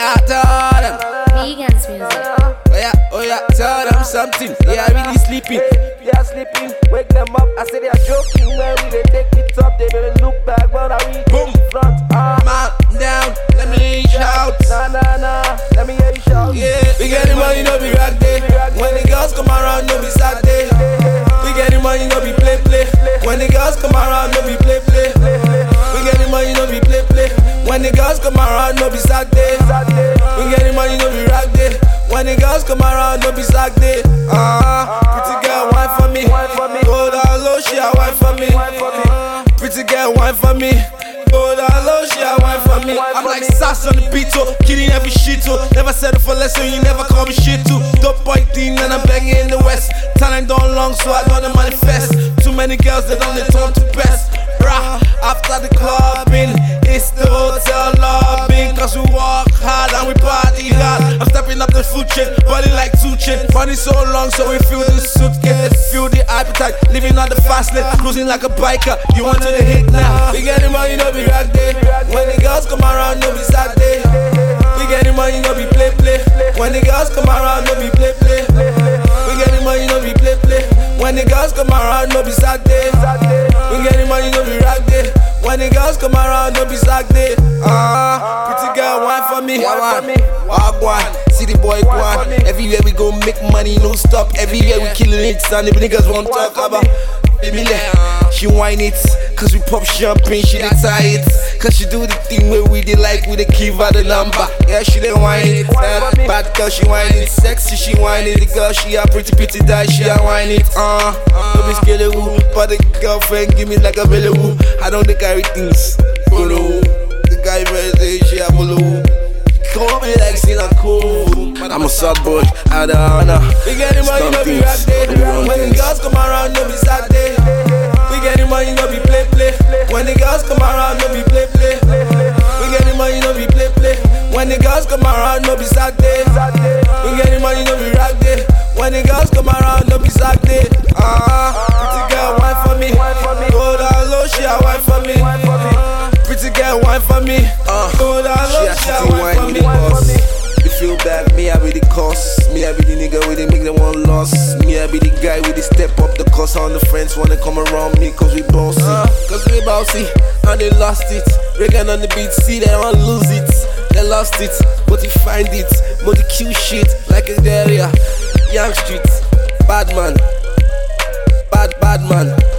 Yeah, tell them. Vegans music. Oh yeah, oh yeah, tell them something. Yeah, really sleeping. They are sleeping, wake them up. I say they are joking when we they take it up. They better look back, but I read Boom. front. Ah, Man down, let me shout. nah, nah, nah. Let me hear you shout. Yeah, we get the money, no be rag day. When the girls come around, no be sad day. We get the money, no be play play. When the girls come around, no be play play. We get the money, no be play play. When the girls come around, no be sad When the girls come around, no be sad day. Ah, pretty girl, wine for me. For me. Low, she a wine for me. Pretty girl, wine for me. Go down low, she a wine for me. I'm like sass on the beat, oh, killing every shit, oh. Never settle for less, so you never call me shit, too. Dope boy thing, and I'm banging in the west. Talent don't long, so I gotta manifest. Too many girls that only turn to best. Rah, after the clubbing, it's the hotel lobbying. Cause we walk hard and we party hard. Up the food chain, body like two chain. Money so long, so we feel the suitcase. Feel the appetite, living on the fast lane. Cruising like a biker, you want to the hit now. We get the money, no be rag day. When the girls come around, no be sad day. We get the money, no be play play. When the girls come around, no be play play. We get the money, no be play play. When the girls come around, no be sad day. We get the money, no be rag day. When the girls come around, no be sad day. Ah, pretty girl, wine for me. Wine for me. Walk one, boy for Everywhere we go, make money, no stop. Everywhere we killing it, and the niggas won't talk about. she whine it, cause we pop champagne, she dey tie. Cause she do the thing where we dey like, we dey give her the number. Yeah, she dey whine it. Uh, bad girl, she whine it. Sexy, she whine it. The girl, she a pretty, pretty die, she a whine it. Uh, no be scared of woo, but the girlfriend give me like a belly woo. I don't carry things. Follow. The guy she a follow. Call me like Sina. I'm a sad boy, out of honor. We get the money, no be rag day. When the girls come around, no be sad day. We get the money, no be play play. When the girls come around, no be play play. We get the money, no be play play. When the girls come around, no be sad day. We get the money, no be rag day. When the girls come around, no be sad day. Ah, pretty girl, wine for me. Go down low, she a wine for me. Pretty girl, wine for me. Bad, me I be the cause. Me I be the nigga with the make them one loss. Me I be the guy with the step up the cost All the friends wanna come around me cause we bossy. Uh, Cause we bossy and they lost it. Reagan on the beat, see they wanna lose it. They lost it, but you find it. But the cute shit like a area Yungstret, bad man. Bad, bad man